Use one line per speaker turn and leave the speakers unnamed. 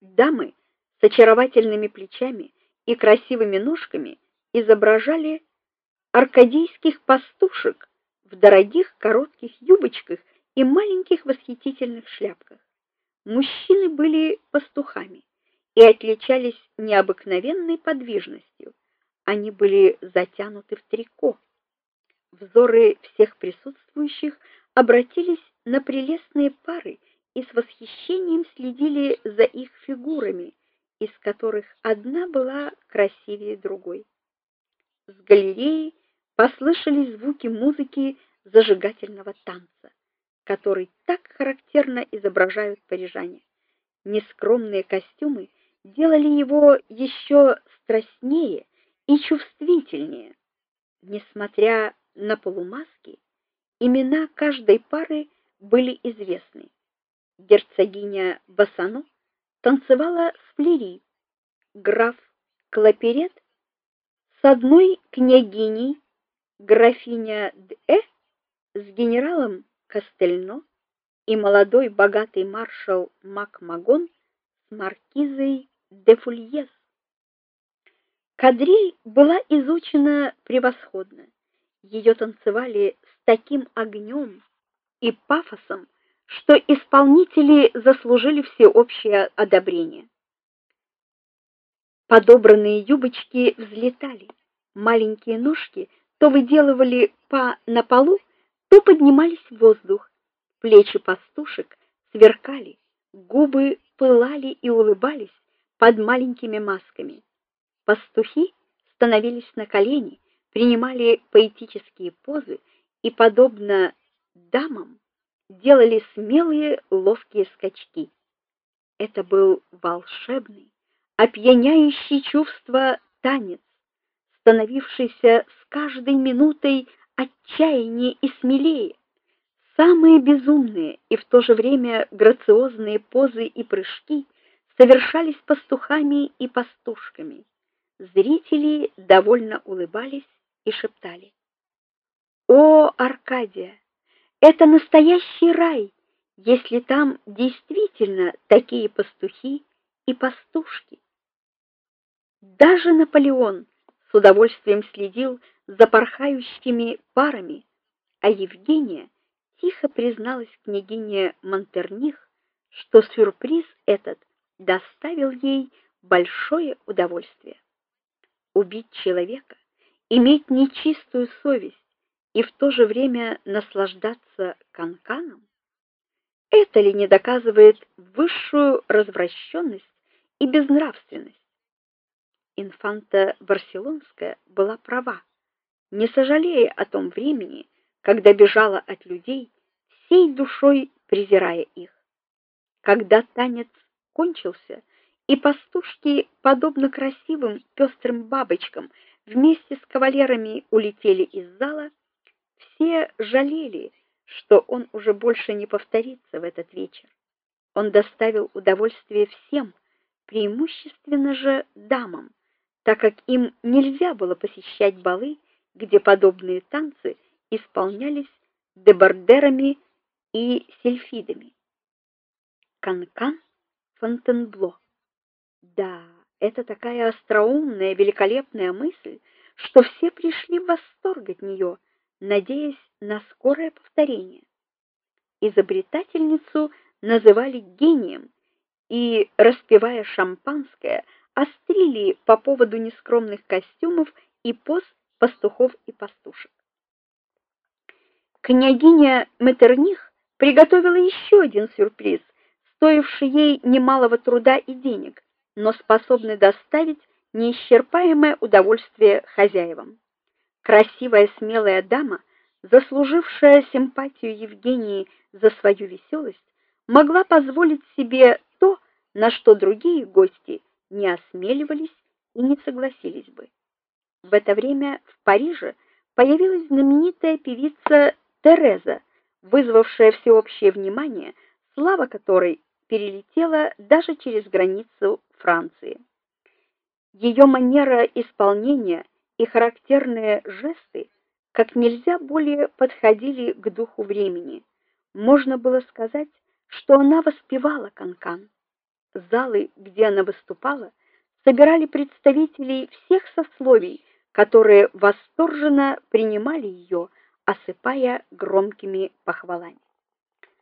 Дамы с очаровательными плечами и красивыми ножками изображали аркадийских пастушек в дорогих коротких юбочках и маленьких восхитительных шляпках. Мужчины были пастухами и отличались необыкновенной подвижностью. Они были затянуты в трико. Взоры всех присутствующих обратились на прелестные пары и с восхищением следили за их фигурами, из которых одна была красивее другой. С галереи послышались звуки музыки зажигательного танца, который так характерно изображают парижане. Нескромные костюмы делали его еще страстнее и чувствительнее. Несмотря на полумаски, имена каждой пары были известны герцогиня Бассано танцевала с Флери, граф Клаперет с одной княгиней, графиня Д'Э с генералом Кастельно и молодой богатый маршал Макмагон с маркизой де Фульес. Кадриль была изучена превосходно. Ее танцевали с таким огнем и пафосом, что исполнители заслужили всеобщее одобрение. Подобранные юбочки взлетали, маленькие ножки то выделывали па на полу, то поднимались в воздух. Плечи пастушек сверкали, губы пылали и улыбались под маленькими масками. Пастухи становились на колени, принимали поэтические позы и подобно дамам делали смелые ловкие скачки. Это был волшебный, опьяняющий чувство танец, становившийся с каждой минутой отчаяннее и смелее. Самые безумные и в то же время грациозные позы и прыжки совершались пастухами и пастушками. Зрители довольно улыбались и шептали: "О, Аркадия, это настоящий рай, если там действительно такие пастухи и пастушки. Даже Наполеон с удовольствием следил за порхающими парами, а Евгения тихо призналась княгине Монтерних, что сюрприз этот доставил ей большое удовольствие. Убить человека, иметь нечистую совесть и в то же время наслаждаться канканом? Это ли не доказывает высшую развращенность и безнравственность? Инфанта Барселонская была права, не сожалея о том времени, когда бежала от людей, всей душой презирая их. Когда танец кончился, и пастушки, подобно красивым пестрым бабочкам, вместе с кавалерами улетели из зала, все жалели, что он уже больше не повторится в этот вечер. Он доставил удовольствие всем, преимущественно же дамам, так как им нельзя было посещать балы, где подобные танцы исполнялись дебардерами и сельфидами. Канкан Фонтенбло. Да, это такая остроумная, великолепная мысль, что все пришли в восторг от нее надеясь на скорое повторение. Изобретательницу называли гением и, распивая шампанское, острили по поводу нескромных костюмов и поз пастухов и пастушек. Княгиня Метерних приготовила еще один сюрприз, стоивший ей немалого труда и денег, но способный доставить неисчерпаемое удовольствие хозяевам красивая смелая дама, заслужившая симпатию Евгении за свою веселость, могла позволить себе то, на что другие гости не осмеливались и не согласились бы. В это время в Париже появилась знаменитая певица Тереза, вызвавшая всеобщее внимание, слава которой перелетела даже через границу Франции. Ее манера исполнения и характерные жесты как нельзя более подходили к духу времени. Можно было сказать, что она воспевала канкан. Залы, где она выступала, собирали представителей всех сословий, которые восторженно принимали ее, осыпая громкими похвалами.